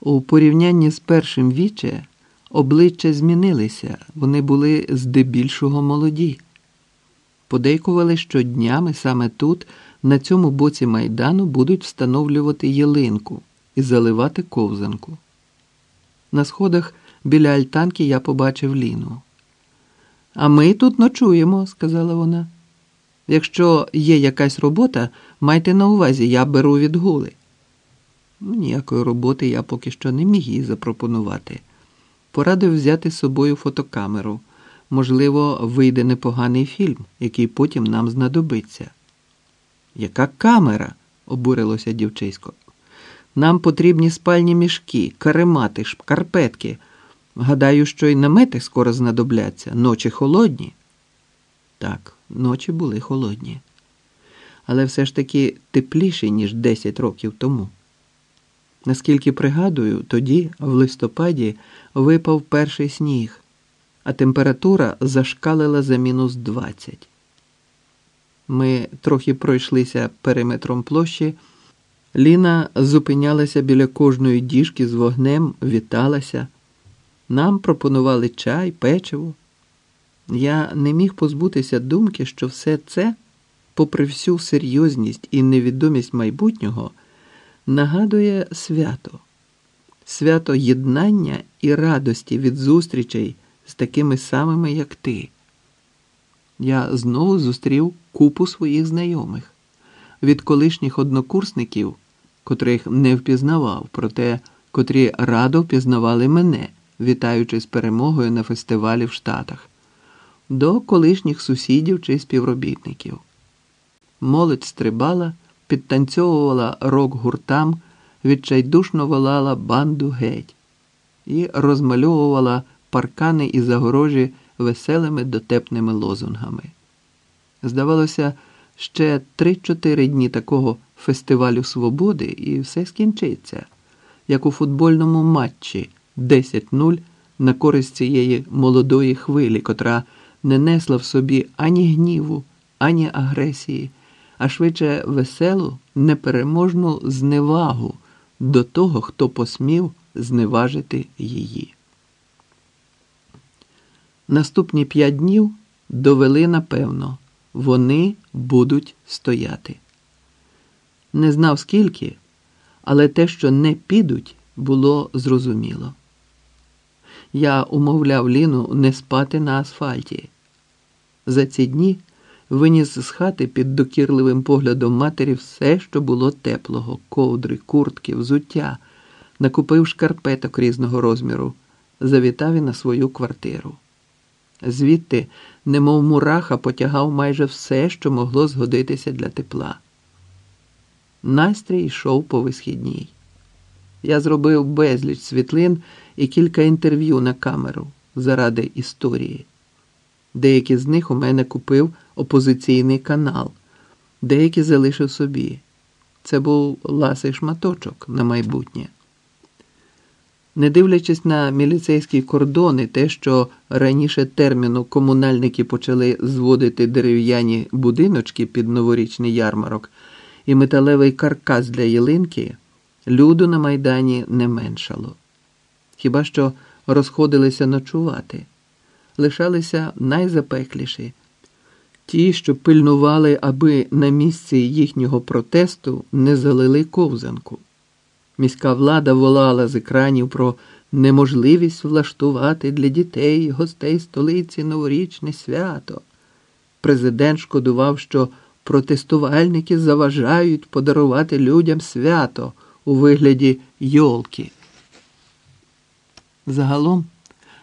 У порівнянні з першим віче обличчя змінилися, вони були здебільшого молоді. Подейкували, що днями саме тут, на цьому боці майдану, будуть встановлювати ялинку і заливати ковзанку. На сходах біля альтанки я побачив Ліну. А ми тут ночуємо, сказала вона. Якщо є якась робота, майте на увазі, я беру відгули. Ну, Ніякої роботи я поки що не міг їй запропонувати. Порадив взяти з собою фотокамеру. Можливо, вийде непоганий фільм, який потім нам знадобиться. Яка камера? обурилося дівчисько. Нам потрібні спальні мішки, каремати, шкарпетки. Гадаю, що й намети скоро знадобляться. Ночі холодні. Так, ночі були холодні, але все ж таки тепліші, ніж 10 років тому. Наскільки пригадую, тоді, в листопаді, випав перший сніг, а температура зашкалила за мінус 20. Ми трохи пройшлися периметром площі. Ліна зупинялася біля кожної діжки з вогнем, віталася. Нам пропонували чай, печиво. Я не міг позбутися думки, що все це, попри всю серйозність і невідомість майбутнього, нагадує свято, свято єднання і радості від зустрічей з такими самими, як ти. Я знову зустрів купу своїх знайомих від колишніх однокурсників, котрих не впізнавав, проте котрі радо впізнавали мене, вітаючи з перемогою на фестивалі в Штатах, до колишніх сусідів чи співробітників. Молодь стрибала, підтанцьовувала рок гуртам, відчайдушно волала банду геть і розмальовувала паркани і загорожі веселими дотепними лозунгами. Здавалося, ще три-чотири дні такого фестивалю свободи, і все скінчиться, як у футбольному матчі 10-0 на користь цієї молодої хвилі, котра не несла в собі ані гніву, ані агресії, а швидше веселу, непереможну зневагу до того, хто посмів зневажити її. Наступні п'ять днів довели напевно, вони будуть стояти. Не знав скільки, але те, що не підуть, було зрозуміло. Я умовляв Ліну не спати на асфальті. За ці дні виніс з хати під докірливим поглядом матері все, що було теплого, ковдри, куртки, взуття, накупив шкарпеток різного розміру, завітав і на свою квартиру. Звідти, немов мураха, потягав майже все, що могло згодитися для тепла. Настрій йшов по висхідній. Я зробив безліч світлин і кілька інтерв'ю на камеру заради історії. Деякі з них у мене купив опозиційний канал, деякі залишив собі. Це був ласий шматочок на майбутнє. Не дивлячись на міліцейські кордони, те, що раніше терміну комунальники почали зводити дерев'яні будиночки під новорічний ярмарок і металевий каркас для ялинки, люду на майдані не меншало. Хіба що розходилися ночувати, лишалися найзапекліші, ті, що пильнували, аби на місці їхнього протесту не залили ковзанку. Міська влада волала з екранів про неможливість влаштувати для дітей і гостей столиці новорічне свято. Президент шкодував, що протестувальники заважають подарувати людям свято у вигляді йолки. Загалом,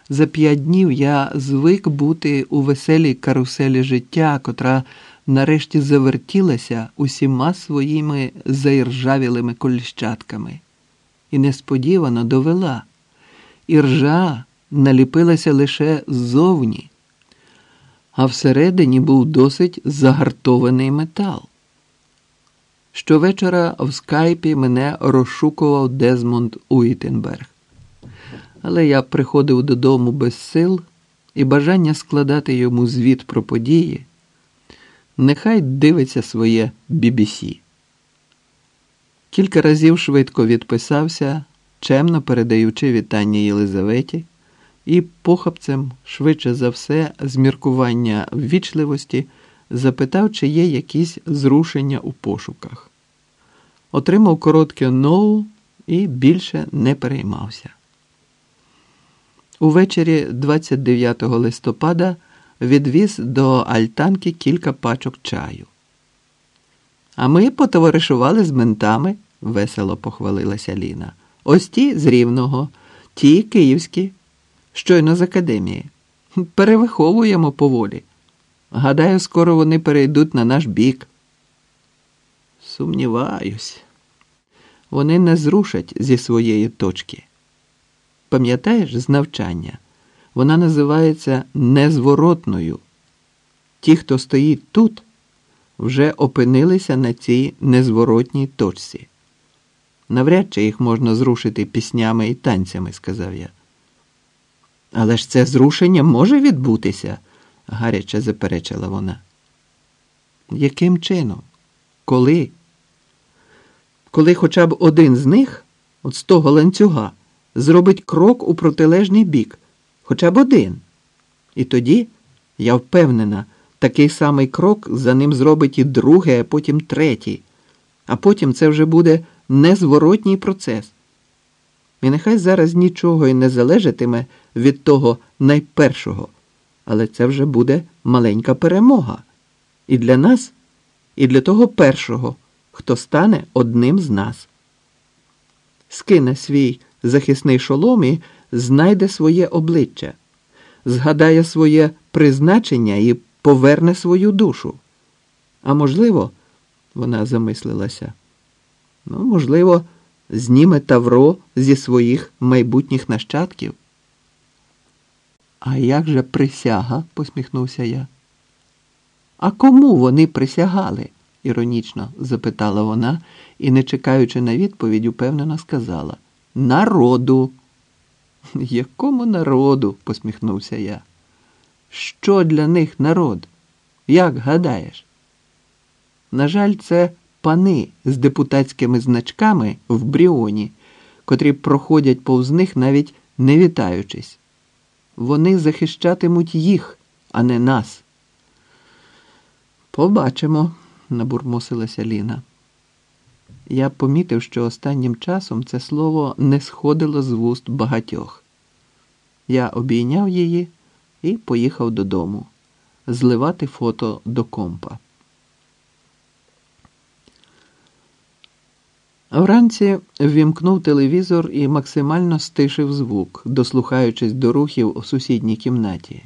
за п'ять днів я звик бути у веселій каруселі життя, котра нарешті завертілася усіма своїми заіржавілими коліщатками і несподівано довела. Іржа наліпилася лише ззовні, а всередині був досить загартований метал. Щовечора в скайпі мене розшукував Дезмонд Уітенберг. Але я приходив додому без сил і бажання складати йому звіт про події. Нехай дивиться своє BBC. Кілька разів швидко відписався, чемно передаючи вітання Єлизаветі, і похапцем, швидше за все, з міркування ввічливості, запитав, чи є якісь зрушення у пошуках. Отримав коротке ноу і більше не переймався. Увечері 29 листопада відвіз до Альтанки кілька пачок чаю. А ми потоваришували з ментами, весело похвалилася Ліна. Ось ті з Рівного, ті київські, щойно з академії. Перевиховуємо поволі. Гадаю, скоро вони перейдуть на наш бік. Сумніваюсь, вони не зрушать зі своєї точки. Пам'ятаєш з навчання? Вона називається незворотною. Ті, хто стоїть тут, вже опинилися на цій незворотній точці. Навряд чи їх можна зрушити піснями і танцями, сказав я. Але ж це зрушення може відбутися, гаряче заперечила вона. Яким чином? Коли? Коли хоча б один з них, от з того ланцюга, зробить крок у протилежний бік, хоча б один. І тоді, я впевнена, такий самий крок за ним зробить і другий, а потім третій, а потім це вже буде незворотній процес. І нехай зараз нічого і не залежатиме від того найпершого, але це вже буде маленька перемога. І для нас, і для того першого, хто стане одним з нас. Скине свій захисний шолом і знайде своє обличчя, згадає своє призначення і поверне свою душу. А можливо, вона замислилася, ну, можливо, зніме Тавро зі своїх майбутніх нащадків. А як же присяга? посміхнувся я. А кому вони присягали? іронічно запитала вона і, не чекаючи на відповідь, упевнено сказала Народу. Якому народу? посміхнувся я. Що для них народ? Як гадаєш? На жаль, це пани з депутатськими значками в Бріоні, котрі проходять повз них навіть не вітаючись. Вони захищатимуть їх, а не нас. Побачимо, набурмосилася Ліна. Я помітив, що останнім часом це слово не сходило з вуст багатьох. Я обійняв її і поїхав додому зливати фото до компа. Вранці ввімкнув телевізор і максимально стишив звук, дослухаючись до рухів у сусідній кімнаті.